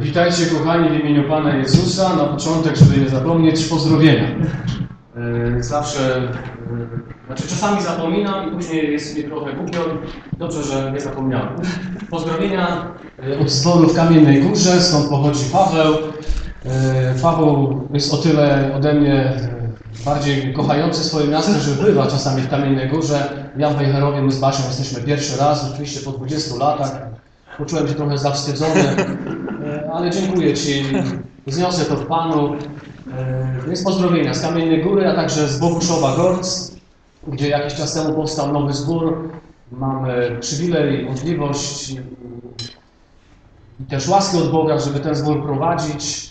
Witajcie kochani w imieniu Pana Jezusa. Na początek, żeby nie zapomnieć, pozdrowienia. E, Zawsze, e, znaczy czasami zapominam i później jest mi trochę głupio. Dobrze, że nie zapomniałem. Pozdrowienia e, od zboru w Kamiennej Górze, skąd pochodzi Paweł. Paweł jest o tyle ode mnie bardziej kochający swoje miasto, że bywa czasami w Kamiennej Górze. Ja w Wejherowie, my z Basią jesteśmy pierwszy raz, oczywiście po 20 latach. Poczułem się trochę zawstydzony, ale dziękuję Ci. Zniosę to w Panu. E, Więc pozdrowienia z Kamiennej Góry, a także z Boguszowa Gorc, gdzie jakiś czas temu powstał nowy zbór. Mamy przywilej, możliwość i- też łaskę od Boga, żeby ten zbór prowadzić.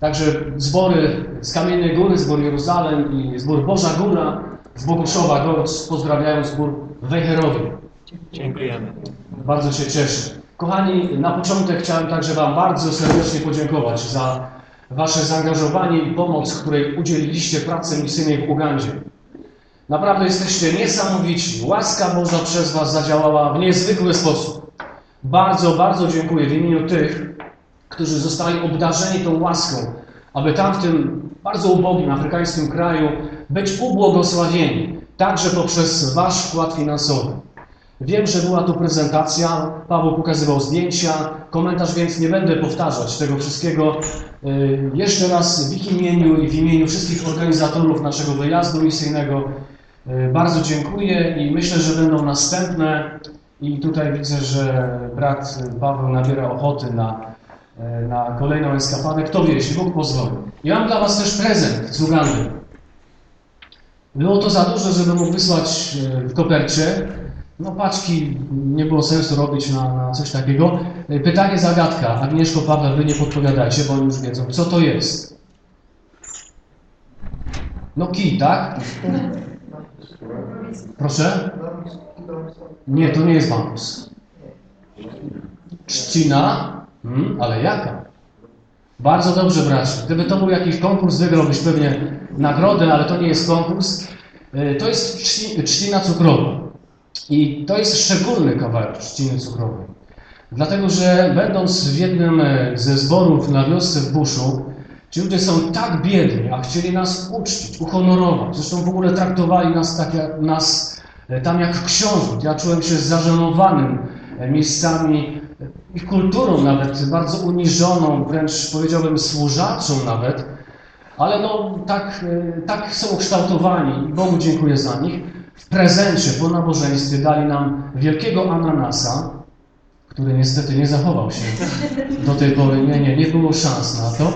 Także zbory z Kamiennej Góry, zbór Jeruzalem i zbór Boża Góra z Boguszowa Gorc pozdrawiają zbór Wejherowie. Dziękujemy. Bardzo się cieszę. Kochani, na początek chciałem także Wam bardzo serdecznie podziękować za Wasze zaangażowanie i pomoc, której udzieliliście pracy misyjnej w Ugandzie. Naprawdę jesteście niesamowici. Łaska Boża przez Was zadziałała w niezwykły sposób. Bardzo, bardzo dziękuję w imieniu tych, którzy zostali obdarzeni tą łaską, aby tam w tym bardzo ubogim afrykańskim kraju być ubłogosławieni, także poprzez Wasz wkład finansowy. Wiem, że była tu prezentacja, Paweł pokazywał zdjęcia, komentarz, więc nie będę powtarzać tego wszystkiego. Yy, Jeszcze raz w ich imieniu i w imieniu wszystkich organizatorów naszego wyjazdu misyjnego yy, bardzo dziękuję i myślę, że będą następne. I tutaj widzę, że brat Paweł nabiera ochoty na, yy, na kolejną eskapadę. Kto wie, jeśli Bóg pozwoli. I mam dla Was też prezent z Ugandy. Było to za dużo, żeby mógł wysłać w kopercie. No paczki nie było sensu robić na, na coś takiego. Pytanie zagadka. Agnieszko, Paweł, wy nie podpowiadajcie, bo oni już wiedzą. Co to jest? No kij, tak? Proszę? Nie, to nie jest bambus. Trzcina? Hmm, ale jaka? Bardzo dobrze, bracie. Gdyby to był jakiś konkurs, wygrałbyś pewnie nagrodę, ale to nie jest konkurs. E, To jest trzci- trzcina cukrowa. I to jest szczególny kawałek trzciny cukrowej. Dlatego, że będąc w jednym ze zborów na wiosce w Buszu, ci ludzie są tak biedni, a chcieli nas uczcić, uhonorować. Zresztą w ogóle traktowali nas, tak jak, nas e, tam jak książąt. Ja czułem się zażenowanym e, miejscami, e, ich kulturą nawet, bardzo uniżoną, wręcz powiedziałbym służaczą nawet. Ale no tak, tak są ukształtowani i Bogu dziękuję za nich. W prezencie po nabożeństwie dali nam wielkiego ananasa, który niestety nie zachował się do tej pory. Nie, nie, nie było szans na to.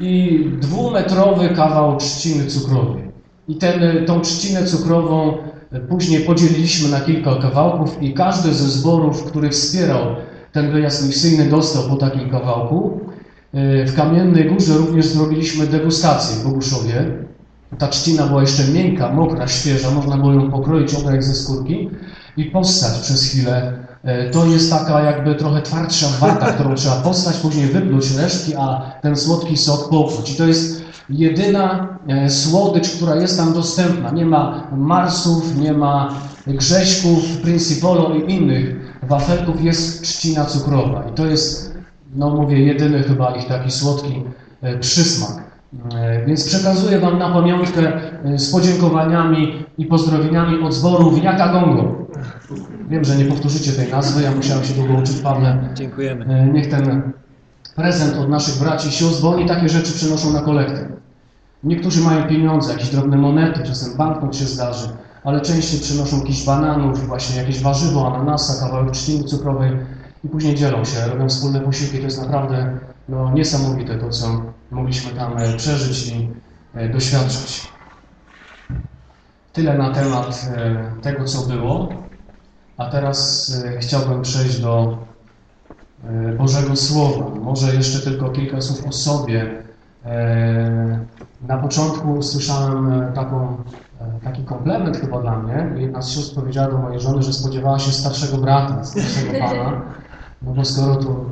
I dwumetrowy kawał trzciny cukrowej. I ten, tą trzcinę cukrową później podzieliliśmy na kilka kawałków i każdy ze zborów, który wspierał ten wyjazd misyjny, dostał po takim kawałku. W Kamiennej Górze również zrobiliśmy degustację w Boguszowie. Ta trzcina była jeszcze miękka, mokra, świeża, można było ją pokroić obrak ze skórki i postać przez chwilę. E, To jest taka jakby trochę twardsza wata, którą trzeba postać, później wypluć resztki, a ten słodki sok popluć. I to jest jedyna e, słodycz, która jest tam dostępna. Nie ma marsów, nie ma grześków, principolo i innych wafelków, jest trzcina cukrowa. I to jest, no mówię, jedyny chyba ich taki słodki e, przysmak. E, Więc przekazuję Wam na pamiątkę e, z podziękowaniami i pozdrowieniami od zboru Winiaka Gongo. Wiem, że nie powtórzycie tej nazwy, ja musiałem się długo uczyć, Pawle. Dziękujemy. E, Niech ten prezent od naszych braci sióstr, bo oni takie rzeczy przynoszą na kolektę. Niektórzy mają pieniądze, jakieś drobne monety, czasem banknot się zdarzy, ale częściej przynoszą jakiś bananów, właśnie jakieś warzywo, ananasa, kawałek trzciny cukrowej i później dzielą się, robią wspólne posiłki. To jest naprawdę no, niesamowite to, co mogliśmy tam e, przeżyć i e, doświadczyć. Tyle na temat e, tego, co było. A teraz chciałbym przejść do Bożego Słowa. Może jeszcze tylko kilka słów o sobie. Na początku słyszałem taką, taki komplement chyba dla mnie. Jedna z sióstr powiedziała do mojej żony, że spodziewała się starszego brata, starszego pana. No bo skoro tu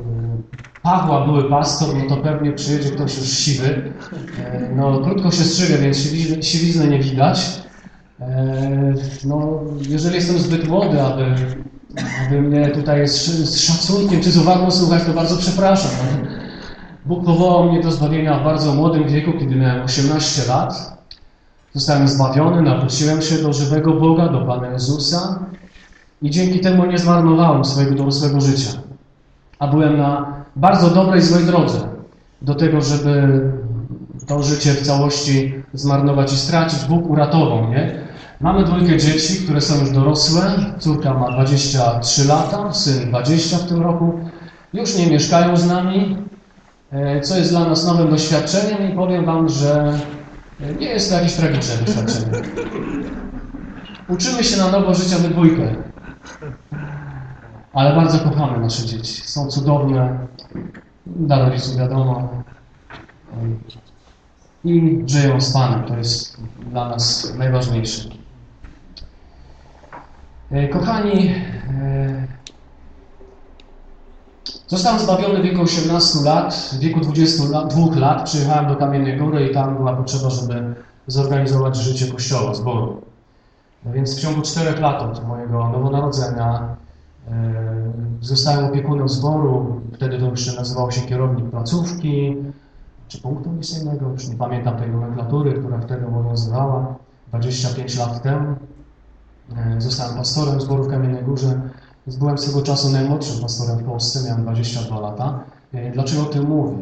Pawła były pastor, no to pewnie przyjedzie ktoś już siwy. E, No krótko się strzygę, więc siwi- siwizny nie widać. E, No, jeżeli jestem zbyt młody, aby, aby mnie tutaj z, z szacunkiem czy z uwagą słuchać, to bardzo przepraszam. Bóg powołał mnie do zbawienia w bardzo młodym wieku, kiedy miałem 18 lat. Zostałem zbawiony, nawróciłem się do żywego Boga, do Pana Jezusa i dzięki temu nie zmarnowałem swojego dorosłego życia. A byłem na bardzo dobrej, złej drodze do tego, żeby to życie w całości zmarnować i stracić. Bóg uratował mnie. Mamy dwójkę dzieci, które są już dorosłe. Córka ma 23 lata, syn 20 w tym roku. Już nie mieszkają z nami, e, co jest dla nas nowym doświadczeniem i powiem Wam, że nie jest to jakieś tragiczne doświadczenie. Uczymy się na nowo życia we dwójkę. Ale bardzo kochamy nasze dzieci. Są cudowne. Dla rodziców wiadomo. I żyją z Panem. To jest dla nas najważniejsze. E, kochani, e, zostałem zbawiony w wieku 18 lat. W wieku 22 lat przyjechałem do Kamiennej Góry i tam była potrzeba, żeby zorganizować życie Kościoła, zboru. No więc w ciągu czterech lat od mojego nowonarodzenia zostałem opiekunem zboru. Wtedy to jeszcze nazywało się kierownik placówki czy punktu misyjnego. Już nie pamiętam tej nomenklatury, która wtedy obowiązywała 25 lat temu. E, zostałem pastorem zboru w Kamiennej Górze. Byłem swego czasu najmłodszym pastorem w Polsce, miałem 22 lata. E, dlaczego o tym mówię?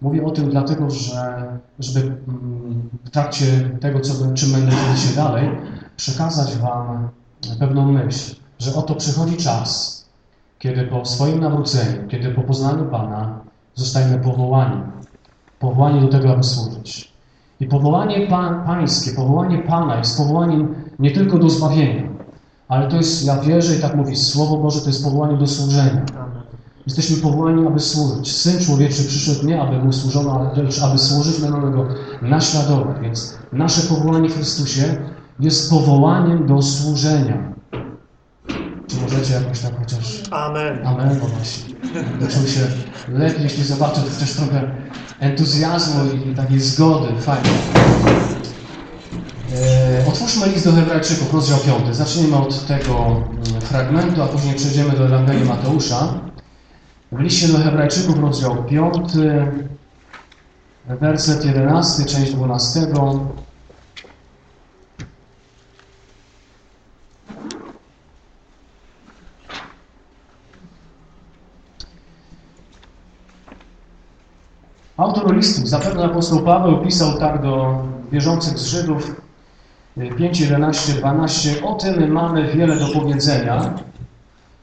Mówię o tym dlatego, że żeby mm, w trakcie tego, co, czym będę dzielił się dalej, przekazać Wam pewną myśl, że oto przychodzi czas, kiedy po swoim nawróceniu, kiedy po poznaniu Pana zostajemy powołani. Powołani do tego, aby służyć. I powołanie pa Pańskie, powołanie Pana jest powołaniem nie tylko do zbawienia, ale to jest, ja wierzę i tak mówi Słowo Boże, to jest powołanie do służenia. Jesteśmy powołani, aby służyć. Syn człowieczy przyszedł nie, aby mu służono, ale też, aby służyć, mamy go naśladować. Więc nasze powołanie w Chrystusie jest powołaniem do służenia. Czy możecie jakoś tak chociaż... Amen. Amen, no właśnie. Czuł się lepiej, jeśli zobaczę chociaż trochę entuzjazmu i takiej zgody. Fajnie. E, otwórzmy list do Hebrajczyków, rozdział 5. Zaczniemy od tego mm, fragmentu, a później przejdziemy do Ewangelii Mateusza. W liście do Hebrajczyków, rozdział 5, werset 11, część 12. Autor listu, zapewne apostoł Paweł pisał tak do wierzących z Żydów 5, 11, 12. O tym mamy wiele do powiedzenia,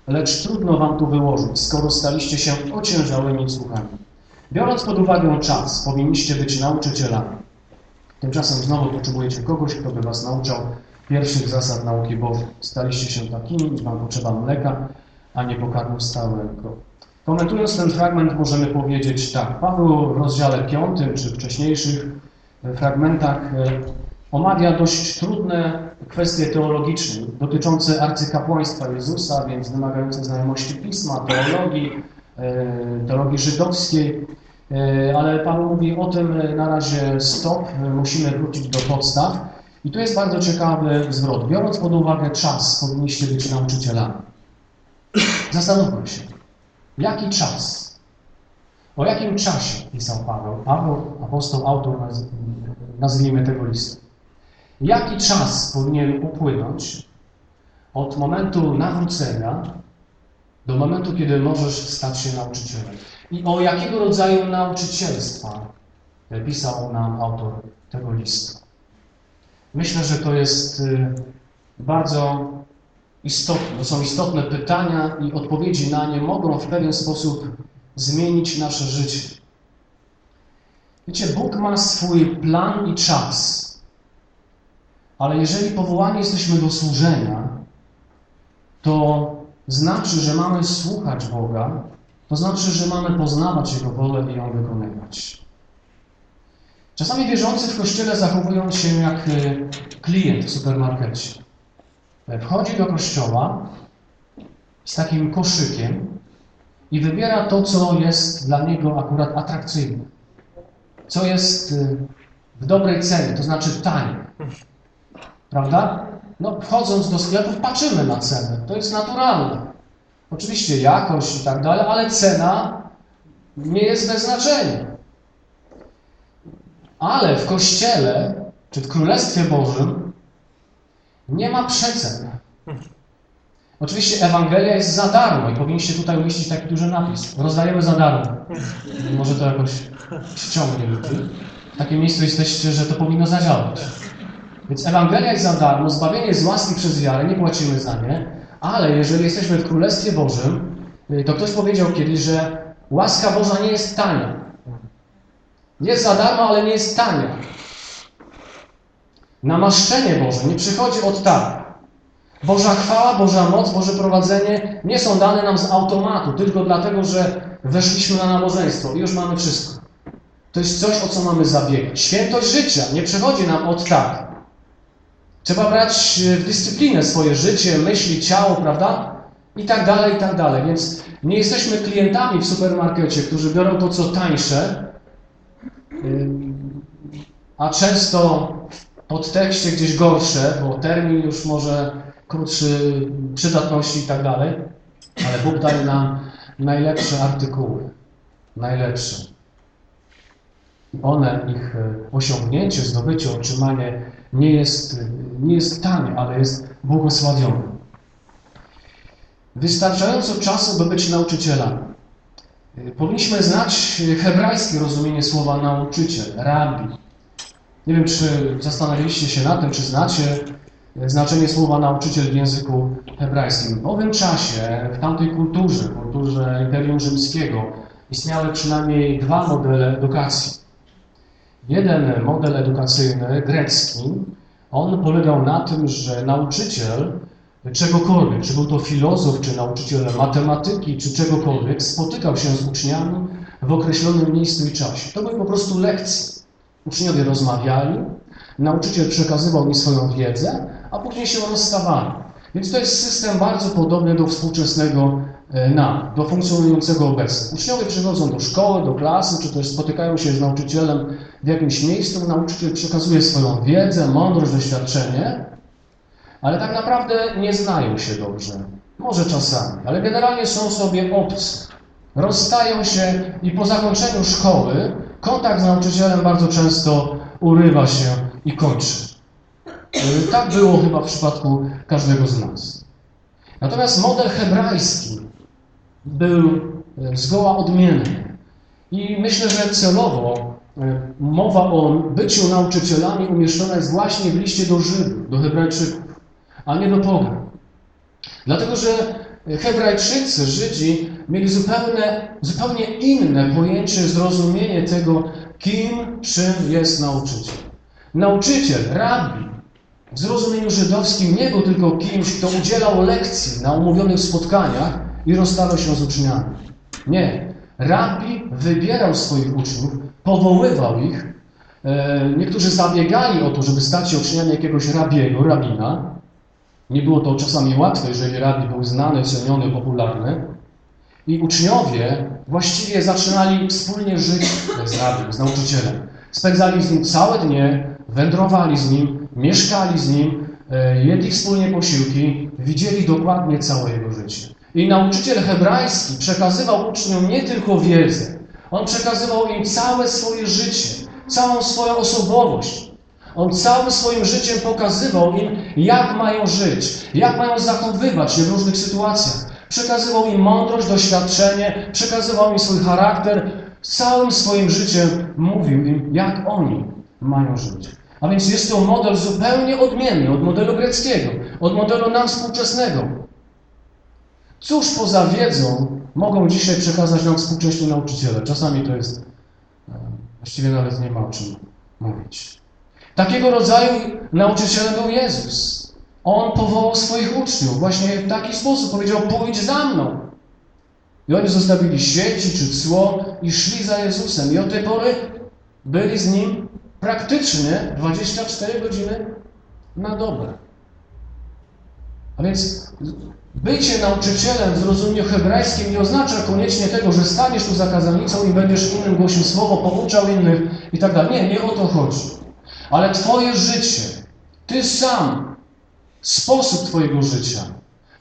lecz trudno wam tu wyłożyć, skoro staliście się ociężałymi słuchami. Biorąc pod uwagę czas, powinniście być nauczycielami. Tymczasem znowu potrzebujecie kogoś, kto by was nauczał pierwszych zasad nauki Bożej. Staliście się takimi, że wam potrzeba mleka, a nie pokarmu stałego. Komentując ten fragment możemy powiedzieć tak. Paweł w rozdziale 5 czy wcześniejszych fragmentach omawia dość trudne kwestie teologiczne dotyczące arcykapłaństwa Jezusa, więc wymagające znajomości Pisma, teologii, teologii żydowskiej, ale Paweł mówi o tym na razie stop, musimy wrócić do podstaw. I tu jest bardzo ciekawy zwrot. Biorąc pod uwagę czas, powinniście być nauczycielami. Zastanówmy się, jaki czas? O jakim czasie pisał Paweł? Paweł, apostoł, autor, nazwijmy tego listu. Jaki czas powinien upłynąć od momentu nawrócenia do momentu, kiedy możesz stać się nauczycielem? I o jakiego rodzaju nauczycielstwa pisał nam autor tego listu? Myślę, że to jest bardzo istotne. To są istotne pytania i odpowiedzi na nie mogą w pewien sposób zmienić nasze życie. Wiecie, Bóg ma swój plan i czas. Ale jeżeli powołani jesteśmy do służenia, to znaczy, że mamy słuchać Boga, to znaczy, że mamy poznawać Jego wolę i ją wykonywać. Czasami wierzący w Kościele zachowują się jak klient w supermarkecie. Wchodzi do Kościoła z takim koszykiem i wybiera to, co jest dla niego akurat atrakcyjne. Co jest w dobrej cenie, to znaczy tanie. Prawda? No, wchodząc do sklepów, patrzymy na cenę. To jest naturalne. Oczywiście jakość i tak dalej, ale cena nie jest bez znaczenia. Ale w Kościele, czy w Królestwie Bożym nie ma przecen. Oczywiście Ewangelia jest za darmo i powinniście tutaj umieścić taki duży napis. Rozdajemy za darmo. Może to jakoś przyciągnie ludzi. W takim miejscu jesteście, że to powinno zadziałać. Więc Ewangelia jest za darmo, zbawienie jest z łaski przez wiarę, nie płacimy za nie, ale jeżeli jesteśmy w Królestwie Bożym, y, to ktoś powiedział kiedyś, że łaska Boża nie jest tania. Jest za darmo, ale nie jest tania. Namaszczenie Boże nie przychodzi od tak. Boża chwała, Boża moc, Boże prowadzenie nie są dane nam z automatu, tylko dlatego, że weszliśmy na nabożeństwo i już mamy wszystko. To jest coś, o co mamy zabiegać. Świętość życia nie przychodzi nam od tak. Trzeba brać w dyscyplinę swoje życie, myśli, ciało, prawda? I tak dalej, i tak dalej. Więc nie jesteśmy klientami w supermarkecie, którzy biorą to, co tańsze, a często w podtekście gdzieś gorsze, bo termin już może krótszy, przydatności i tak dalej, ale Bóg daje nam najlepsze artykuły, najlepsze. One, ich osiągnięcie, zdobycie, otrzymanie nie jest, nie jest tanie, ale jest błogosławione. Wystarczająco czasu, by być nauczycielami. Powinniśmy znać hebrajskie rozumienie słowa nauczyciel, rabbi. Nie wiem, czy zastanawialiście się nad tym, czy znacie znaczenie słowa nauczyciel w języku hebrajskim. W owym czasie, w tamtej kulturze, kulturze Imperium Rzymskiego, istniały przynajmniej dwa modele edukacji. Jeden model edukacyjny, grecki, on polegał na tym, że nauczyciel czegokolwiek, czy był to filozof, czy nauczyciel matematyki, czy czegokolwiek, spotykał się z uczniami w określonym miejscu i czasie. To były po prostu lekcje. Uczniowie rozmawiali, nauczyciel przekazywał mi swoją wiedzę, a później się rozstawali. Więc to jest system bardzo podobny do współczesnego nam, do funkcjonującego obecnie. Uczniowie przychodzą do szkoły, do klasy, czy też spotykają się z nauczycielem w jakimś miejscu. Nauczyciel przekazuje swoją wiedzę, mądrość, doświadczenie, ale tak naprawdę nie znają się dobrze. Może czasami, ale generalnie są sobie obcy. Rozstają się i po zakończeniu szkoły kontakt z nauczycielem bardzo często urywa się i kończy. Tak było chyba w przypadku każdego z nas. Natomiast model hebrajski był zgoła odmienny. I myślę, że celowo mowa o byciu nauczycielami umieszczona jest właśnie w liście do Żydów, do Hebrajczyków, a nie do pogan. Dlatego, że Hebrajczycy, Żydzi mieli zupełnie, zupełnie inne pojęcie, zrozumienie tego, kim, czym jest nauczyciel. Nauczyciel, rabbi, w zrozumieniu żydowskim nie był tylko kimś, kto udzielał lekcji na umówionych spotkaniach i rozstawał się z uczniami. Nie. Rabbi wybierał swoich uczniów, powoływał ich. Niektórzy zabiegali o to, żeby stać się uczniami jakiegoś rabiego, rabina. Nie było to czasami łatwe, jeżeli rabbi był znany, ceniony, popularny. I uczniowie właściwie zaczynali wspólnie żyć z rabim, z nauczycielem. Spędzali z nim całe dnie, wędrowali z nim, mieszkali z nim, jedli wspólnie posiłki, widzieli dokładnie całe jego życie. I nauczyciel hebrajski przekazywał uczniom nie tylko wiedzę, on przekazywał im całe swoje życie, całą swoją osobowość. On całym swoim życiem pokazywał im, jak mają żyć, jak mają zachowywać się w różnych sytuacjach. Przekazywał im mądrość, doświadczenie, przekazywał im swój charakter. Całym swoim życiem mówił im, jak oni mają żyć. A więc jest to model zupełnie odmienny od modelu greckiego, od modelu nam współczesnego. Cóż poza wiedzą mogą dzisiaj przekazać nam współcześni nauczyciele? Czasami to jest, właściwie nawet nie ma o czym mówić. Takiego rodzaju nauczycielem był Jezus. On powołał swoich uczniów właśnie w taki sposób. Powiedział, pójdź za mną. I oni zostawili sieci czy cło i szli za Jezusem. I od tej pory byli z Nim praktycznie 24 godziny na dobę. A więc bycie nauczycielem w zrozumieniu hebrajskim nie oznacza koniecznie tego, że staniesz tu za kazalnicą i będziesz innym głosił słowo, pouczał innych i tak dalej. Nie, nie o to chodzi. Ale Twoje życie, Ty sam, sposób Twojego życia,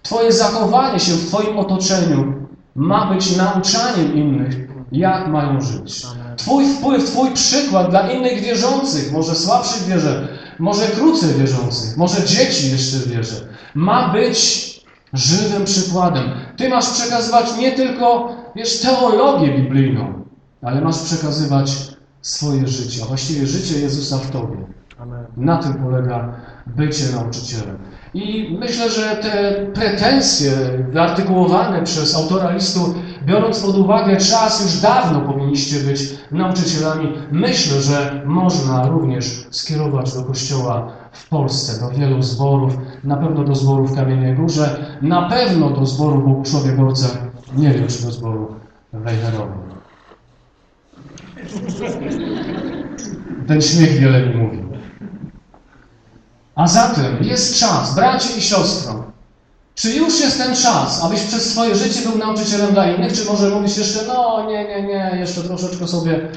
Twoje zachowanie się w Twoim otoczeniu ma być nauczaniem innych jak mają żyć. Twój wpływ, Twój przykład dla innych wierzących, może słabszych wierze, może krócej wierzących, może dzieci jeszcze w wierze, ma być żywym przykładem. Ty masz przekazywać nie tylko, wiesz, teologię biblijną, ale masz przekazywać swoje życie, a właściwie życie Jezusa w Tobie. Amen. Na tym polega bycie nauczycielem. I myślę, że te pretensje wyartykułowane przez autora listu, biorąc pod uwagę czas, już dawno powinniście być nauczycielami. Myślę, że można również skierować do kościoła w Polsce, do wielu zborów, na pewno do zboru w Kamiennej Górze, na pewno do zboru w Boguszowie Gorce, nie wiem, czy do zboru w Wejherowym. Ten śmiech wiele mi mówi. A zatem jest czas, bracie i siostro, czy już jest ten czas, abyś przez swoje życie był nauczycielem dla innych, czy może mówisz jeszcze, no nie, nie, nie, jeszcze troszeczkę sobie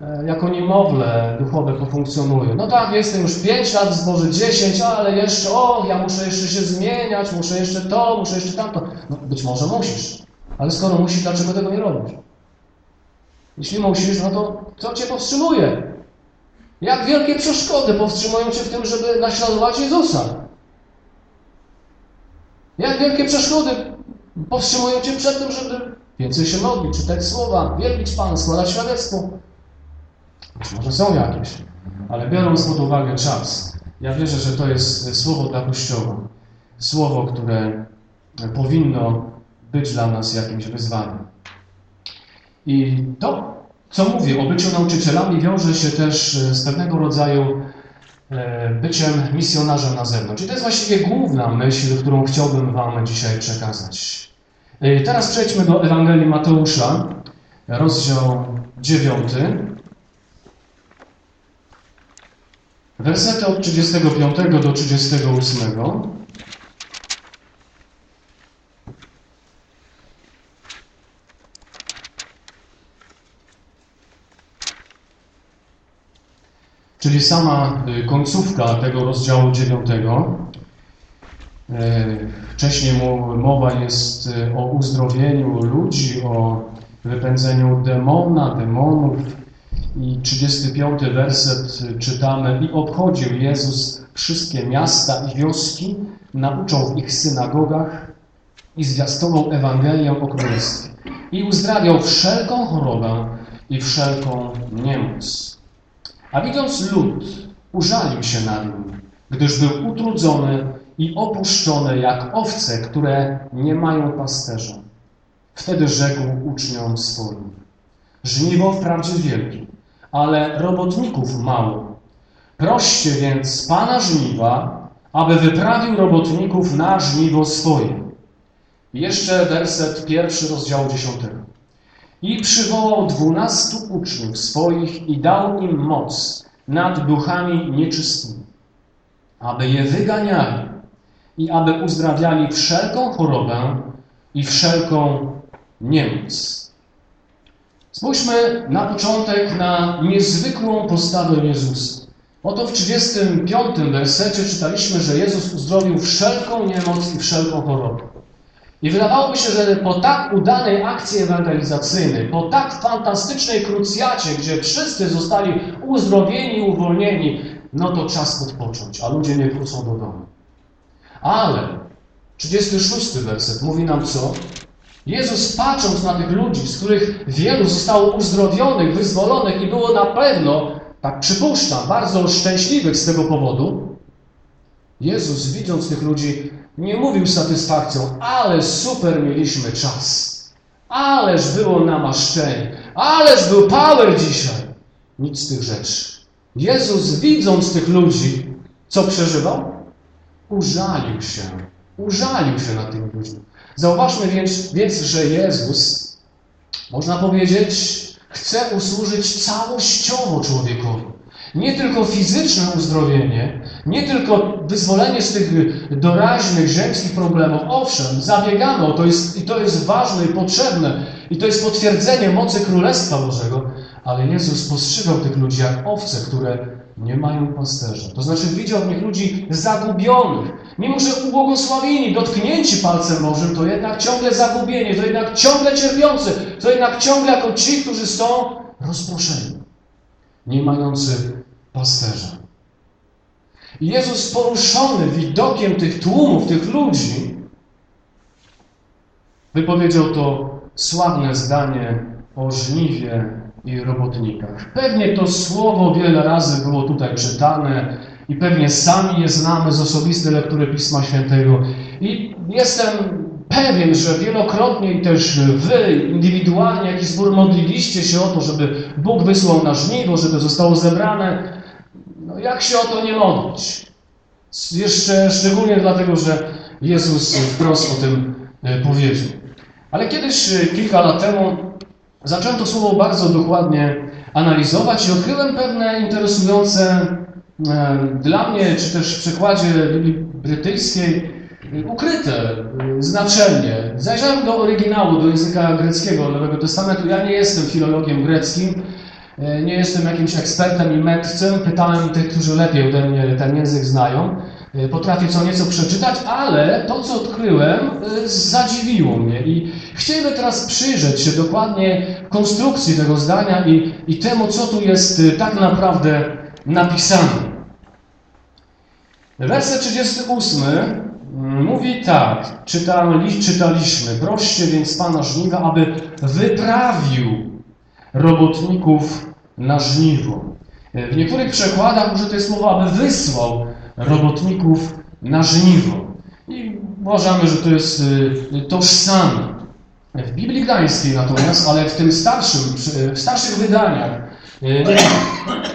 e, jako niemowlę duchowe pofunkcjonuję. No tak, jestem już 5 lat w zborze, 10, ale jeszcze, o, ja muszę jeszcze się zmieniać, muszę jeszcze to, muszę jeszcze tamto. No być może musisz, ale skoro musisz, dlaczego tego nie robisz? Jeśli musisz, no to co cię powstrzymuje? Jak wielkie przeszkody powstrzymują cię w tym, żeby naśladować Jezusa? Jak wielkie przeszkody powstrzymują cię przed tym, żeby więcej się modlić, czytać słowa, wielbić Pana, składać świadectwo? Być może są jakieś, ale biorąc pod uwagę czas, ja wierzę, że to jest słowo dla Kościoła. Słowo, które powinno być dla nas jakimś wyzwaniem. I to, co mówię o byciu nauczycielami, wiąże się też z pewnego rodzaju e, byciem misjonarzem na zewnątrz. I to jest właściwie główna myśl, którą chciałbym Wam dzisiaj przekazać. E, Teraz przejdźmy do Ewangelii Mateusza, rozdział 9. Wersety od 35 do 38. czyli sama y, końcówka tego rozdziału dziewiątego. Y, Wcześniej mowa jest y, o uzdrowieniu ludzi, o wypędzeniu demona, demonów. I 35 werset czytamy: I obchodził Jezus wszystkie miasta i wioski, nauczał w ich synagogach i zwiastował Ewangelię o Królestwie. I uzdrawiał wszelką chorobę i wszelką niemoc. A widząc lud, użalił się nad nim, gdyż był utrudzony i opuszczony jak owce, które nie mają pasterza. Wtedy rzekł uczniom swoim, żniwo wprawdzie wielkie, ale robotników mało. Proście więc Pana żniwa, aby wyprawił robotników na żniwo swoje. Jeszcze werset pierwszy rozdziału dziesiątego. I przywołał dwunastu uczniów swoich i dał im moc nad duchami nieczystymi, aby je wyganiali i aby uzdrawiali wszelką chorobę i wszelką niemoc. Spójrzmy na początek na niezwykłą postawę Jezusa. Oto w 35 wersecie czytaliśmy, że Jezus uzdrowił wszelką niemoc i wszelką chorobę. I wydawałoby się, że po tak udanej akcji ewangelizacyjnej, po tak fantastycznej krucjacie, gdzie wszyscy zostali uzdrowieni, uwolnieni, no to czas odpocząć, a ludzie nie wrócą do domu. Ale 36 werset mówi nam co? Jezus patrząc na tych ludzi, z których wielu zostało uzdrowionych, wyzwolonych i było na pewno, tak przypuszczam, bardzo szczęśliwych z tego powodu, Jezus widząc tych ludzi nie mówił satysfakcją, ale super mieliśmy czas, ależ było namaszczenie, ależ był power dzisiaj. Nic z tych rzeczy. Jezus widząc tych ludzi, co przeżywał? Użalił się. Użalił się nad tymi ludźmi. Zauważmy więc, więc, że Jezus, można powiedzieć, chce usłużyć całościowo człowiekowi. Nie tylko fizyczne uzdrowienie, nie tylko wyzwolenie z tych doraźnych, ziemskich problemów. Owszem, zabiegamy to jest, i to jest ważne i potrzebne, i to jest potwierdzenie mocy Królestwa Bożego, ale Jezus postrzegał tych ludzi jak owce, które nie mają pasterza. To znaczy widział w nich ludzi zagubionych. mimo że ubłogosławieni, dotknięci palcem Bożym, to jednak ciągle zagubienie, to jednak ciągle cierpiący, to jednak ciągle jako ci, którzy są rozproszeni, nie mający pasterza. I Jezus poruszony widokiem tych tłumów, tych ludzi, wypowiedział to sławne zdanie o żniwie i robotnikach. Pewnie to słowo wiele razy było tutaj czytane i pewnie sami je znamy z osobistej lektury Pisma Świętego. I jestem pewien, że wielokrotnie i też wy indywidualnie, jakiś zbór modliliście się o to, żeby Bóg wysłał na żniwo, żeby zostało zebrane. No jak się o to nie modlić? Jeszcze szczególnie dlatego, że Jezus wprost o tym e, powiedział. Ale kiedyś, e, kilka lat temu, zacząłem to słowo bardzo dokładnie analizować i odkryłem pewne interesujące e, dla mnie, czy też w przekładzie Biblii brytyjskiej, ukryte znaczenie. Zajrzałem do oryginału, do języka greckiego Nowego Testamentu. Ja nie jestem filologiem greckim, nie jestem jakimś ekspertem i mędrcem. Pytałem tych, którzy lepiej ode mnie ten język znają. Potrafię co nieco przeczytać, ale to, co odkryłem, zadziwiło mnie. I chcieliby teraz przyjrzeć się dokładnie konstrukcji tego zdania i, i temu, co tu jest tak naprawdę napisane. Werset 38 mówi tak, czytali, czytaliśmy, proście więc Pana żniwa, aby wyprawił robotników na żniwo. W niektórych przekładach użyte jest słowo, aby wysłał robotników na żniwo. I uważamy, że to jest tożsame. W Biblii Gdańskiej natomiast, ale w tym starszym, w starszych wydaniach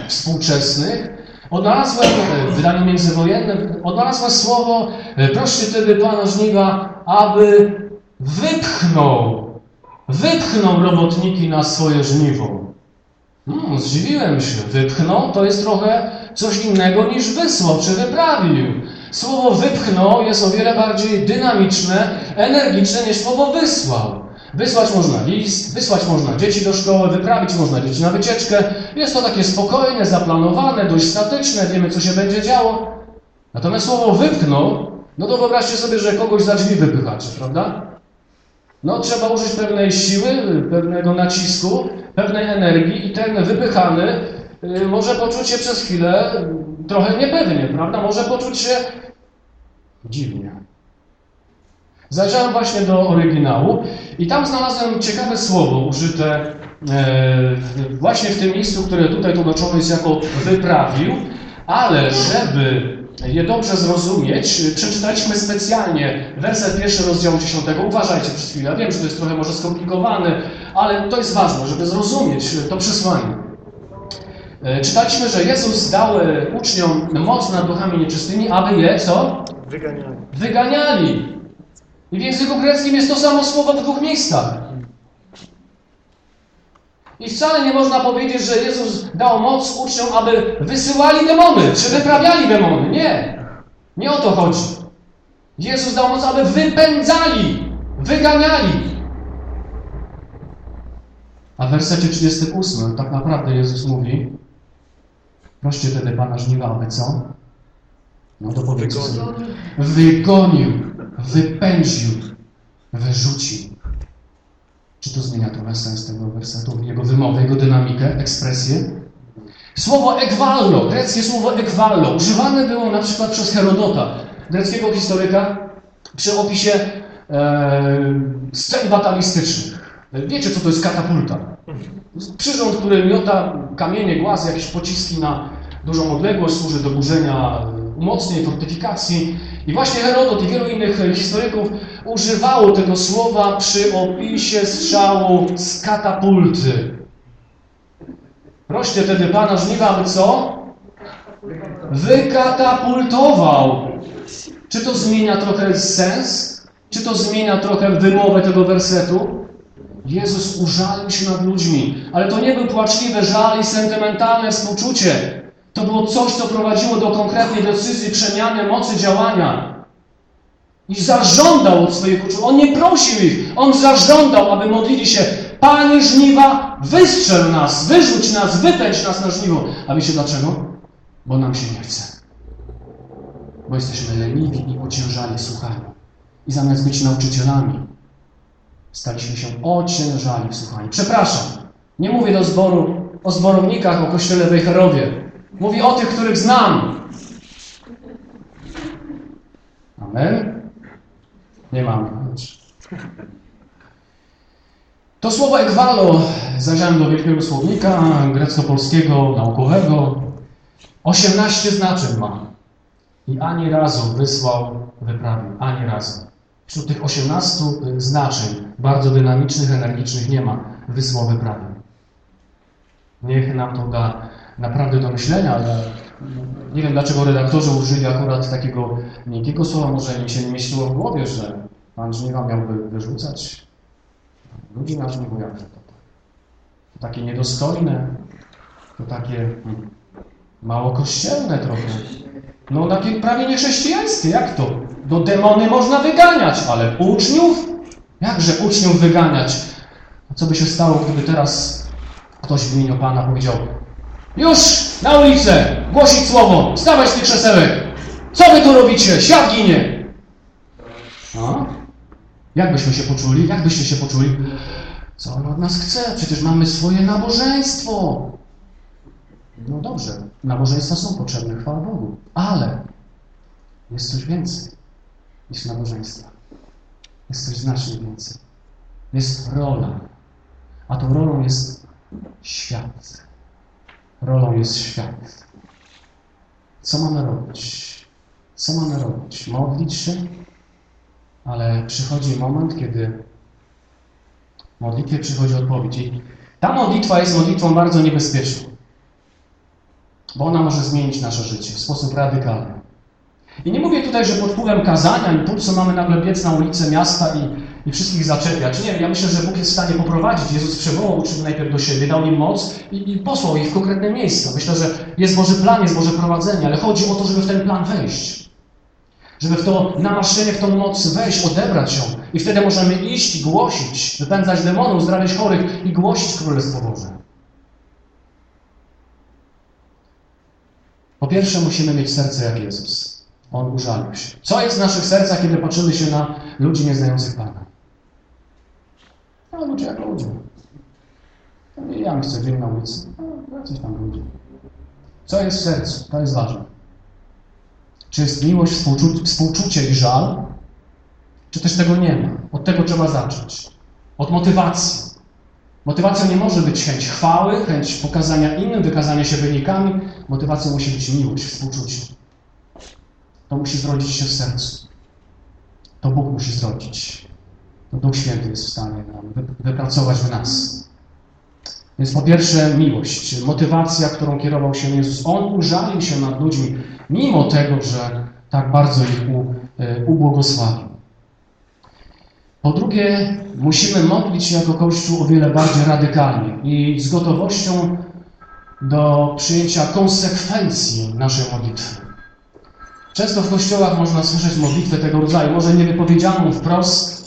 współczesnych, odnalazłem w wydaniu międzywojennym, odnalazłem słowo proście wtedy Pana żniwa, aby wypchnął, wypchnął robotniki na swoje żniwo. Hmm, zdziwiłem się. Wypchnął to jest trochę coś innego niż wysłał czy wyprawił. Słowo wypchnął jest o wiele bardziej dynamiczne, energiczne niż słowo wysłał. Wysłać można list, wysłać można dzieci do szkoły, wyprawić można dzieci na wycieczkę. Jest to takie spokojne, zaplanowane, dość statyczne, wiemy co się będzie działo. Natomiast słowo wypchnął, no to wyobraźcie sobie, że kogoś za drzwi wypychacie, prawda? No trzeba użyć pewnej siły, pewnego nacisku, pewnej energii i ten wypychany może poczuć się przez chwilę trochę niepewnie, prawda? Może poczuć się dziwnie. Zajrzałem właśnie do oryginału i tam znalazłem ciekawe słowo użyte właśnie w tym miejscu, które tutaj tłumaczone jest jako wyprawił, ale żeby je dobrze zrozumieć, przeczytaliśmy specjalnie werset pierwszy rozdziału 10. Uważajcie przez chwilę. Ja wiem, że to jest trochę może skomplikowane, ale to jest ważne, żeby zrozumieć to przesłanie. Czytaliśmy, że Jezus dał uczniom moc nad duchami nieczystymi, aby je co? Wyganiali. Wyganiali. I w języku greckim jest to samo słowo w dwóch miejscach. I wcale nie można powiedzieć, że Jezus dał moc uczniom, aby wysyłali demony, czy wyprawiali demony. Nie. Nie o to chodzi. Jezus dał moc, aby wypędzali, wyganiali. A w wersecie 38 tak naprawdę Jezus mówi Proście wtedy Pana żniwa, aby co? No to powiedzcie. Wygonił, wypędził, wyrzucił. Czy to zmienia trochę sens tego wersetu, jego wymowę, jego dynamikę, ekspresję? Słowo ekwallo, greckie słowo ekwallo, używane było na przykład przez Herodota, greckiego historyka, przy opisie e, scen batalistycznych. Wiecie, co to jest katapulta? Przyrząd, który miota kamienie, głazy, jakieś pociski na dużą odległość, służy do burzenia umocnień, fortyfikacji. I właśnie Herodot i wielu innych historyków używało tego słowa przy opisie strzału z katapulty. Proście wtedy Pana żniwa, aby co? Wykatapultował. Czy to zmienia trochę sens? Czy to zmienia trochę wymowę tego wersetu? Jezus użalił się nad ludźmi, ale to nie był płaczliwy żal i sentymentalne współczucie. To było coś, co prowadziło do konkretnej decyzji, przemiany mocy działania. I zażądał od swoich uczniów. On nie prosił ich, on zażądał, aby modlili się Panie żniwa, wystrzel nas, wyrzuć nas, wypędź nas na żniwo. A wiecie dlaczego? Bo nam się nie chce. bo jesteśmy leniwi i ociężali w słuchaniu. I zamiast być nauczycielami, staliśmy się ociężali w słuchaniu. Przepraszam, nie mówię do zboru, o zborownikach, o kościele Wejherowie. Mówię o tych, których znam. Amen? Nie mam. To słowo ekwalo zajrzałem do wielkiego słownika grecko-polskiego, naukowego. 18 znaczeń ma. I ani razu wysłał, wyprawił. Ani razu. Wśród tych 18 znaczeń, bardzo dynamicznych, energicznych, nie ma wysłał, wyprawił. Niech nam to da naprawdę do myślenia, ale nie wiem dlaczego redaktorzy użyli akurat takiego miękkiego słowa, może im się nie mieściło w głowie, że Pan żniwa miałby wyrzucać ludzi na żniwo, jak to, to takie niedostojne, to takie hmm, mało kościelne trochę. No takie prawie niechrześcijańskie, jak to? Do demony można wyganiać, ale uczniów? Jakże uczniów wyganiać? A co by się stało, gdyby teraz ktoś w imieniu Pana powiedział już na ulicę głosić słowo, wstawać z tych krzesełek. Co wy tu robicie? Świat ginie. A? Jak byśmy się poczuli? Jak byście się poczuli? Co on od nas chce? Przecież mamy swoje nabożeństwo. No dobrze, nabożeństwa są potrzebne, chwała Bogu. Ale jest coś więcej niż nabożeństwa. Jest coś znacznie więcej. Jest rola. A tą rolą jest świat. Rolą jest świat. Co mamy robić? Co mamy robić? Modlić się? Ale przychodzi moment, kiedy w modlitwie przychodzi odpowiedź. I ta modlitwa jest modlitwą bardzo niebezpieczną, bo ona może zmienić nasze życie w sposób radykalny. I nie mówię tutaj, że pod wpływem kazania, impulsu mamy nagle biec na ulicę miasta i, i wszystkich zaczepiać. Nie, ja myślę, że Bóg jest w stanie poprowadzić. Jezus przywołał uczniów najpierw do siebie, dał im moc i, i posłał ich w konkretne miejsca. Myślę, że jest Boży plan, jest Boże prowadzenie, ale chodzi o to, żeby w ten plan wejść. Żeby w to namaszczenie, w tą moc wejść, odebrać ją. I wtedy możemy iść i głosić, wypędzać demonów, zdrawiać chorych i głosić Królestwo Boże. Po pierwsze musimy mieć serce jak Jezus. On użalił się. Co jest w naszych sercach, kiedy patrzymy się na ludzi nieznających Pana? No, ludzie jak ludzie. Ja chcę dzień na ulicy. No, jacyś tam ludzie. Co jest w sercu? To jest ważne. Czy jest miłość, współczu współczucie i żal? Czy też tego nie ma? Od tego trzeba zacząć. Od motywacji. Motywacją nie może być chęć chwały, chęć pokazania innym, wykazania się wynikami. Motywacją musi być miłość, współczucie. To musi zrodzić się w sercu. To Bóg musi zrodzić. To Duch Święty jest w stanie nam wypracować w nas. Więc po pierwsze miłość, motywacja, którą kierował się Jezus. On użalił się nad ludźmi, mimo tego, że tak bardzo ich e, ubłogosławił. Po drugie, musimy modlić się jako Kościół o wiele bardziej radykalnie i z gotowością do przyjęcia konsekwencji naszej modlitwy. Często w kościołach można słyszeć modlitwę tego rodzaju, może nie wypowiedzianą wprost,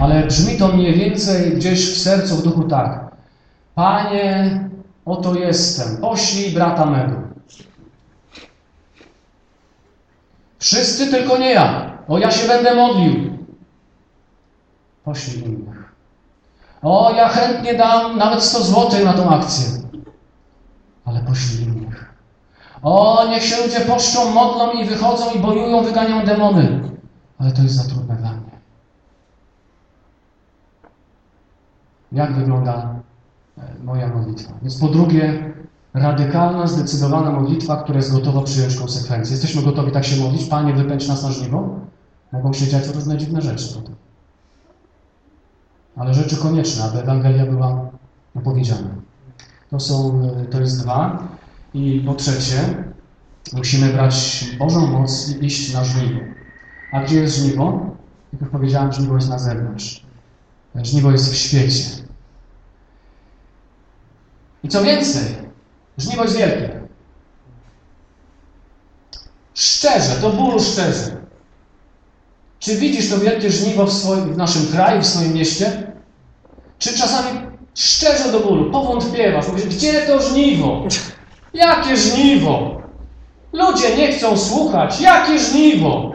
ale brzmi to mniej więcej gdzieś w sercu, w duchu tak. Panie, oto jestem, poślij brata mego. Wszyscy, tylko nie ja. O, ja się będę modlił. Poślij innych. O, ja chętnie dam nawet 100 zł na tą akcję. Ale poślij innych. O, niech się ludzie poszczą, modlą i wychodzą i bojują, wyganią demony. Ale to jest za trudne dla mnie. Jak wygląda e, moja modlitwa? Więc po drugie, radykalna, zdecydowana modlitwa, która jest gotowa przyjąć konsekwencje. Jesteśmy gotowi tak się modlić? Panie, wypędź nas na żniwo? Mogą się dziać różne dziwne rzeczy potem. Ale rzeczy konieczne, aby Ewangelia była opowiedziana. To, są, e, to jest dwa. I po trzecie, musimy brać Bożą moc i iść na żniwo. A gdzie jest żniwo? Jak już powiedziałem, żniwo jest na zewnątrz. Żniwo jest w świecie. I co więcej, żniwo jest wielkie. Szczerze, do bólu szczerze. Czy widzisz to wielkie żniwo w, swoim, w naszym kraju, w swoim mieście? Czy czasami szczerze do bólu powątpiewasz, mówisz, gdzie to żniwo? Jakie żniwo? Ludzie nie chcą słuchać. Jakie żniwo?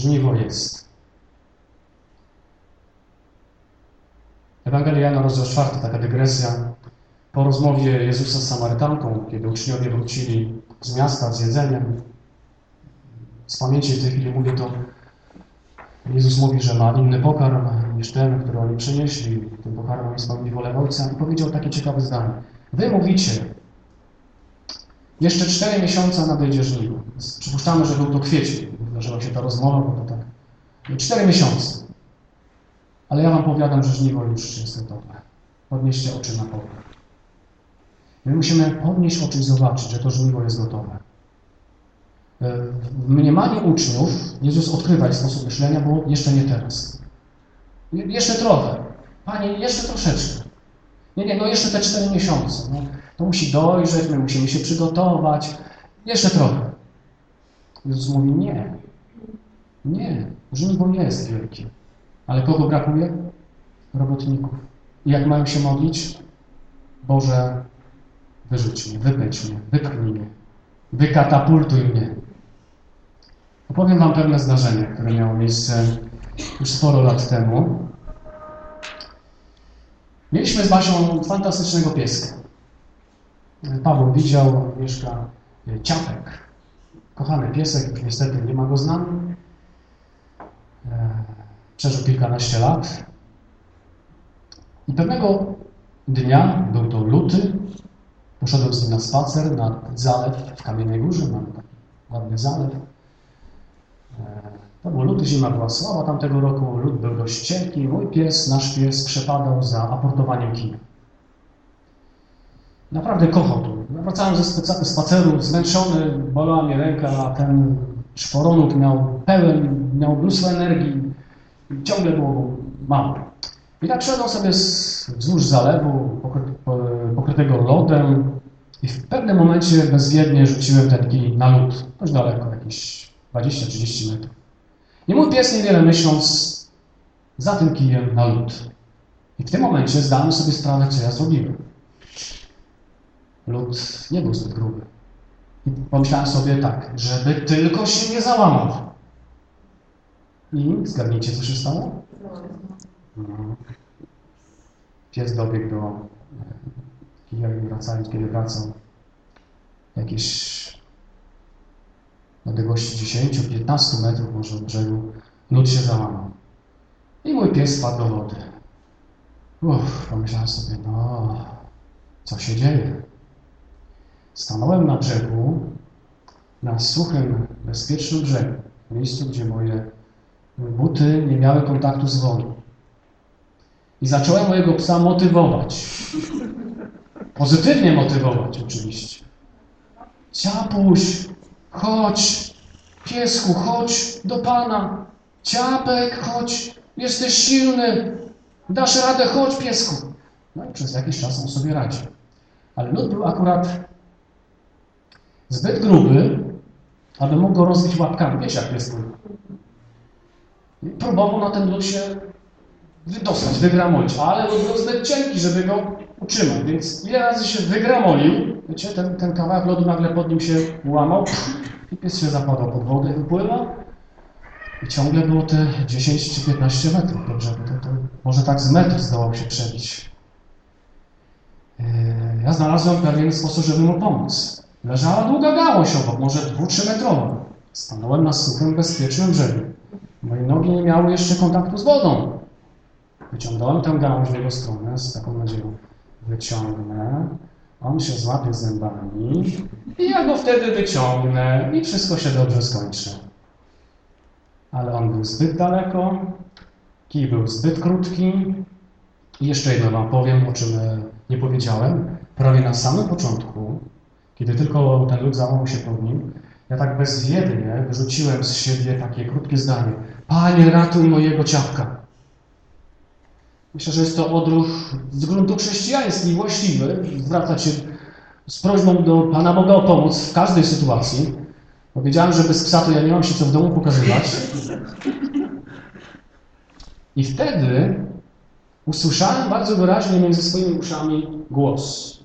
Żniwo jest. Ewangelia Jana, rozdział 4, taka dygresja. Po rozmowie Jezusa z Samarytanką, kiedy uczniowie wrócili z miasta z jedzeniem, z pamięci w tej chwili mówię to, Jezus mówi, że ma inny pokarm niż ten, który oni przynieśli. Tym pokarmem jest pełni wolę Ojca. I powiedział takie ciekawe zdanie. Wy mówicie, jeszcze cztery miesiące nadejdzie żniwo. Przypuszczamy, że był to kwiecień. Wydarzyła się ta rozmowa, bo to tak. Cztery miesiące. Ale ja wam powiadam, że żniwo już jest gotowe. Podnieście oczy na pole. My musimy podnieść oczy i zobaczyć, że to żniwo jest gotowe. W mniemaniu uczniów Jezus odkrywa sposób myślenia, bo jeszcze nie teraz. Jeszcze trochę. Panie, jeszcze troszeczkę. Nie, nie, no jeszcze te cztery miesiące. No, to musi dojrzeć, my musimy się przygotować. Jeszcze trochę. Jezus mówi nie. Nie. Żniwo jest wielkie. Ale kogo brakuje? Robotników. I jak mają się modlić? Boże, wyrzuć mnie, wypędź mnie, wypchnij mnie, wykatapultuj mnie. Opowiem Wam pewne zdarzenie, które miało miejsce już sporo lat temu. Mieliśmy z Basią fantastycznego pieska. Paweł widział, mieszka Ciapek. Kochany piesek, już niestety nie ma go z nami. Przeżył kilkanaście lat. I pewnego dnia, był to luty, poszedłem z nim na spacer nad zalew w Kamiennej Górze, mamy taki ładny zalew. To był luty, zima była słaba tamtego roku, lód był dość cienki. Mój pies, nasz pies przepadał za aportowaniem kina. Naprawdę kochał to. Wracałem ze spaceru zmęczony, bolała mnie ręka, a ten czworonóg miał pełen, miał mnóstwo energii. Ciągle było mało. I tak szedłem sobie wzdłuż zalewu pokrytego lodem i w pewnym momencie bezwiednie rzuciłem ten kij na lód. Dość daleko, jakieś 20-30 metrów. I mój pies niewiele myśląc za tym kijem na lód. I w tym momencie zdałem sobie sprawę, co ja zrobiłem. Lód nie był zbyt gruby. I pomyślałem sobie tak, żeby tylko się nie załamał. I zgadnijcie, co się stało? No. Pies dobiegł do kija i wracając, kiedy wracał, jakieś na odległości 10-15 metrów może od brzegu, lód się załamał. I mój pies spadł do wody. Uff, pomyślałem sobie, no, co się dzieje? Stanąłem na brzegu, na suchym, bezpiecznym brzegu, w miejscu, gdzie moje buty nie miały kontaktu z wodą. I zacząłem mojego psa motywować. Pozytywnie motywować oczywiście. Ciapuś, chodź, piesku, chodź do Pana. Ciapek, chodź, jesteś silny, dasz radę, chodź piesku. No i przez jakiś czas on sobie radzi. Ale lód był akurat zbyt gruby, aby mógł go rozbić łapkami. Wiesz, jak jest próbował na ten lód się wydostać, wygramolić, ale był zbyt cienki, żeby go utrzymać, więc ile razy się wygramolił, wiecie, ten, ten kawałek lodu nagle pod nim się łamał i pies się zapadał pod wodę, wypływał i ciągle było te 10 czy 15 metrów do brzegu. To, to może tak z metr zdołał się przebić. Yy, ja znalazłem pewien sposób, żeby mu pomóc. Leżała długa gałąź obok, może 2-3 metrowa. Stanąłem na suchym, bezpiecznym brzegu. Moje nogi nie miały jeszcze kontaktu z wodą. Wyciągnąłem tę gałąź w jego stronę z taką nadzieją. Wyciągnę, on się złapie zębami i ja go wtedy wyciągnę i wszystko się dobrze skończy. Ale on był zbyt daleko, kij był zbyt krótki. I jeszcze jedno wam powiem, o czym nie powiedziałem. Prawie na samym początku, kiedy tylko ten lud załamał się pod nim, ja tak bezwiednie wyrzuciłem z siebie takie krótkie zdanie. Panie, ratuj mojego ciapka. Myślę, że jest to odruch z gruntu chrześcijański, właściwy. Zwracać się z prośbą do Pana Boga o pomoc w każdej sytuacji. Powiedziałem, że bez psa to ja nie mam się co w domu pokazywać. I wtedy usłyszałem bardzo wyraźnie między swoimi uszami głos,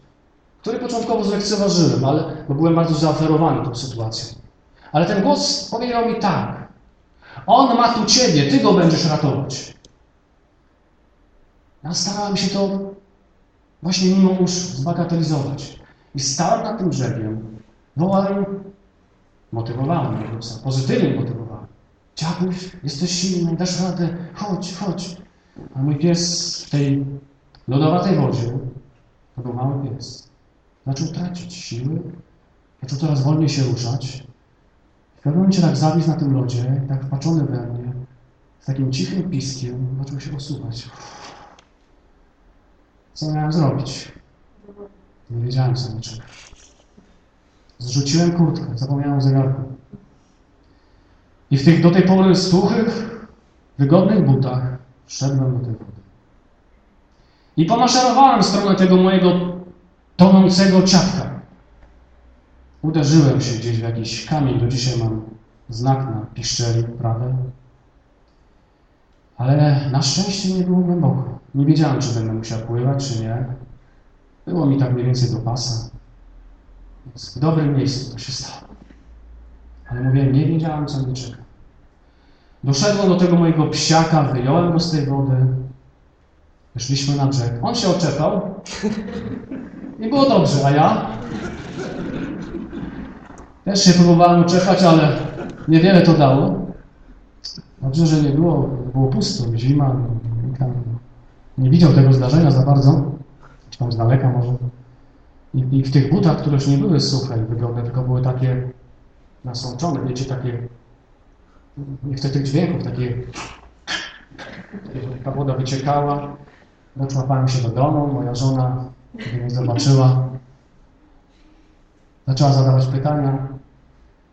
który początkowo zlekceważyłem, ale bo byłem bardzo zaoferowany tą sytuacją. Ale ten głos powiedział mi tak. On ma tu ciebie, ty go będziesz ratować. Ja starałem się to właśnie mimo uszu zbagatelizować. I stałem na tym brzegiem, wołałem, motywowałem jego pozytywnie motywowałem. Dziabuś, jesteś silny, dasz radę, chodź, chodź. A mój pies w tej lodowatej wodzie, to był mały pies, zaczął tracić siły, zaczął coraz wolniej się ruszać. W pewnym momencie tak zawisł na tym lodzie, tak wpatrzony we mnie, z takim cichym piskiem, zaczął się osuwać. Co miałem zrobić? Nie wiedziałem co niczego. Zrzuciłem kurtkę, zapomniałem o zegarku. I w tych do tej pory suchych, wygodnych butach szedłem do tej wody. I pomaszerowałem w stronę tego mojego tonącego ciapka. Uderzyłem się gdzieś w jakiś kamień, do dzisiaj mam znak na piszczeli prawej. Ale na szczęście nie było głęboko. Nie wiedziałem, czy będę musiał pływać, czy nie. Było mi tak mniej więcej do pasa. Więc w dobrym miejscu to się stało. Ale mówię, nie wiedziałem, co mnie czeka. Doszedłem do tego mojego psiaka, wyjąłem go z tej wody. Wyszliśmy na brzeg. On się oczepał. I było dobrze, a ja? Też się próbowałem oczepać, ale niewiele to dało. Dobrze, że nie było, było pusto, zima, tam nie widział tego zdarzenia za bardzo, czy tam z daleka może. I, I, w tych butach, które już nie były suche i wygodne, tylko były takie nasączone, wiecie, takie, nie chcę tych dźwięków, takie, ta woda wyciekała, doczłapałem się do domu, moja żona, kiedy mnie zobaczyła, zaczęła zadawać pytania,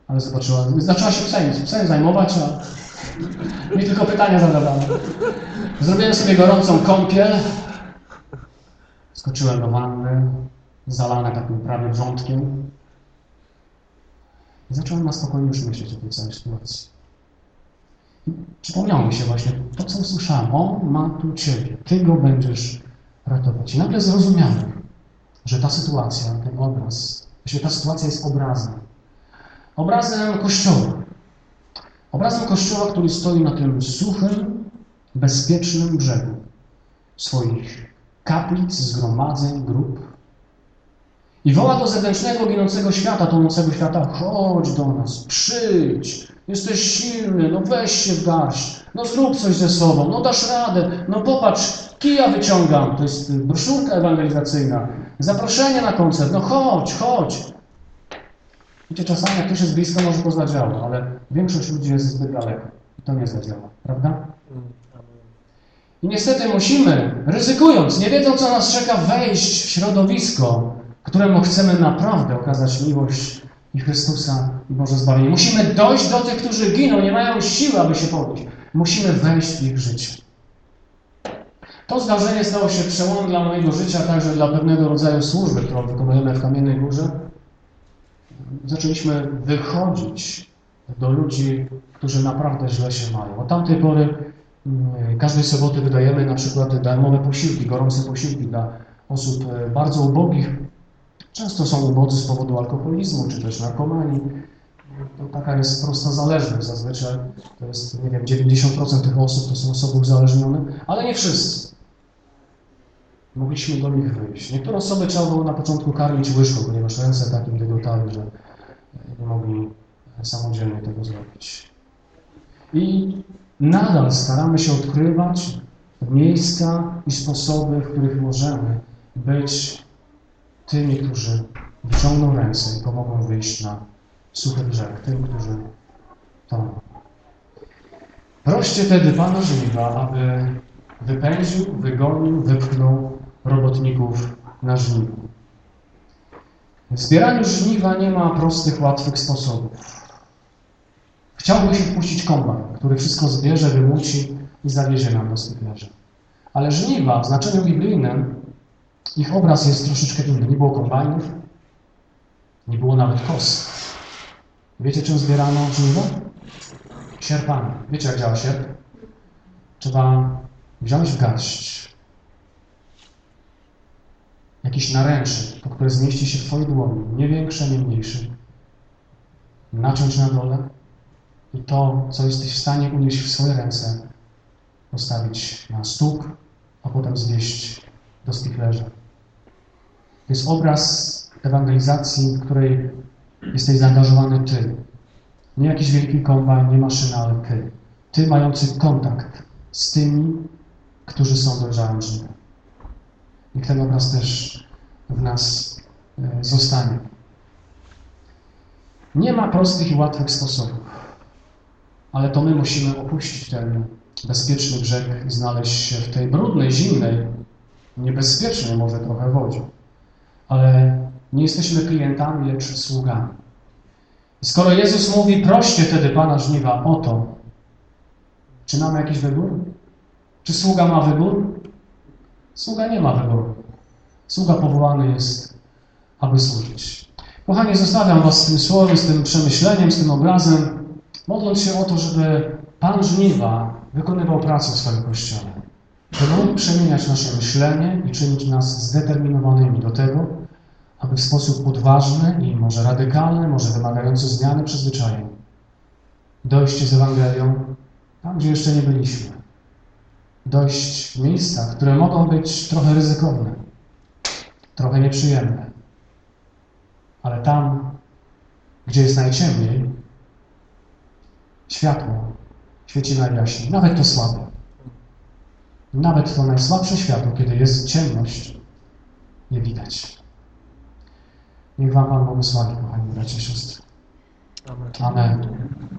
ale zobaczyła, zaczęła się psem, psem zajmować, a mi tylko pytania zadawano. Zrobiłem sobie gorącą kąpiel, skoczyłem do wanny, zalane takim prawie wrzątkiem i zacząłem na spokojnie już myśleć o tej całej sytuacji. Przypomniało mi się właśnie to, co usłyszałem. On ma tu Ciebie, Ty go będziesz ratować. I nagle zrozumiałem, że ta sytuacja, ten obraz, że ta sytuacja jest obrazem. Obrazem Kościoła. Obrazem Kościoła, który stoi na tym suchym, bezpiecznym brzegu swoich kaplic, zgromadzeń, grup. I woła do zewnętrznego, ginącego świata, tonącego świata, chodź do nas, przyjdź, jesteś silny, no weź się w garść, no zrób coś ze sobą, no dasz radę, no popatrz, kija wyciągam, to jest broszurka ewangelizacyjna, zaproszenie na koncert, no chodź, chodź. Wiecie, czasami jak ktoś jest blisko, może to zadziała, ale większość ludzi jest zbyt daleko i to nie zadziała, prawda? I niestety musimy, ryzykując, nie wiedząc, co nas czeka, wejść w środowisko, któremu chcemy naprawdę okazać miłość i Chrystusa i Boże zbawienie. Musimy dojść do tych, którzy giną, nie mają siły, aby się podnieść. Musimy wejść w ich życie. To zdarzenie stało się przełomem dla mojego życia, także dla pewnego rodzaju służby, którą wykonujemy w Kamiennej Górze. Zaczęliśmy wychodzić do ludzi, którzy naprawdę źle się mają. Od tamtej pory mm, każdej soboty wydajemy na przykład darmowe posiłki, gorące posiłki dla osób e, bardzo ubogich, Często są ubodzy z powodu alkoholizmu, czy też narkomanii. To taka jest prosta zależność. Zazwyczaj to jest, nie wiem, 90% tych osób to są osoby uzależnione, ale nie wszyscy. Mogliśmy do nich wyjść. Niektóre osoby trzeba było na początku karmić łyżką, ponieważ ręce takim dygotały, że nie mogli samodzielnie tego zrobić. I nadal staramy się odkrywać miejsca i sposoby, w których możemy być tymi, którzy wyciągną ręce i pomogą wyjść na suchy brzeg, tym, którzy toną. Proście tedy Pana żniwa, aby wypędził, wygonił, wypchnął robotników na żniwo. W zbieraniu żniwa nie ma prostych, łatwych sposobów. Chciałby się wpuścić kombajn, który wszystko zbierze, wymuci i zawiezie nam do sklepiarza. Ale żniwa w znaczeniu biblijnym ich obraz jest troszeczkę inny. Nie było kombajnów, nie było nawet kos. Wiecie, czym zbierano żniwo? Sierpami. Wiecie, jak działa sierp? Trzeba wziąć garść jakiś naręczyk, to które zmieści się w Twojej dłoni, nie większe, nie mniejsze, naciąć na dole i to, co jesteś w stanie unieść w swoje ręce, postawić na stóp, a potem zwieść do spichlerza. To jest obraz ewangelizacji, w której jesteś zaangażowany Ty. Nie jakiś wielki kombajn, nie maszyna, ale Ty. Ty mający kontakt z tymi, którzy są dojrzałym żywym. Niech ten obraz też w nas e, zostanie. Nie ma prostych i łatwych sposobów, ale to my musimy opuścić ten bezpieczny brzeg i znaleźć się w tej brudnej, zimnej, niebezpiecznej może trochę wodzie. Ale nie jesteśmy klientami, lecz sługami. Skoro Jezus mówi, proście wtedy Pana żniwa o to, czy mamy jakiś wybór? Czy sługa ma wybór? Sługa nie ma wyboru. Sługa powołany jest, aby służyć. Kochani, zostawiam Was z tym słowem, z tym przemyśleniem, z tym obrazem, modląc się o to, żeby Pan żniwa wykonywał pracę w swoim Kościele. Żeby mógł przemieniać nasze myślenie i czynić nas zdeterminowanymi do tego, aby w sposób odważny i może radykalny, może wymagający zmiany przyzwyczajeń dojść z Ewangelią tam, gdzie jeszcze nie byliśmy. Dojść miejsca, które mogą być trochę ryzykowne, trochę nieprzyjemne, ale tam, gdzie jest najciemniej, światło świeci najjaśniej, nawet to słabe. Nawet to najsłabsze światło, kiedy jest ciemność, nie widać. Niech Wam Pan błogosławi, kochani bracia i siostry. Amen. Amen.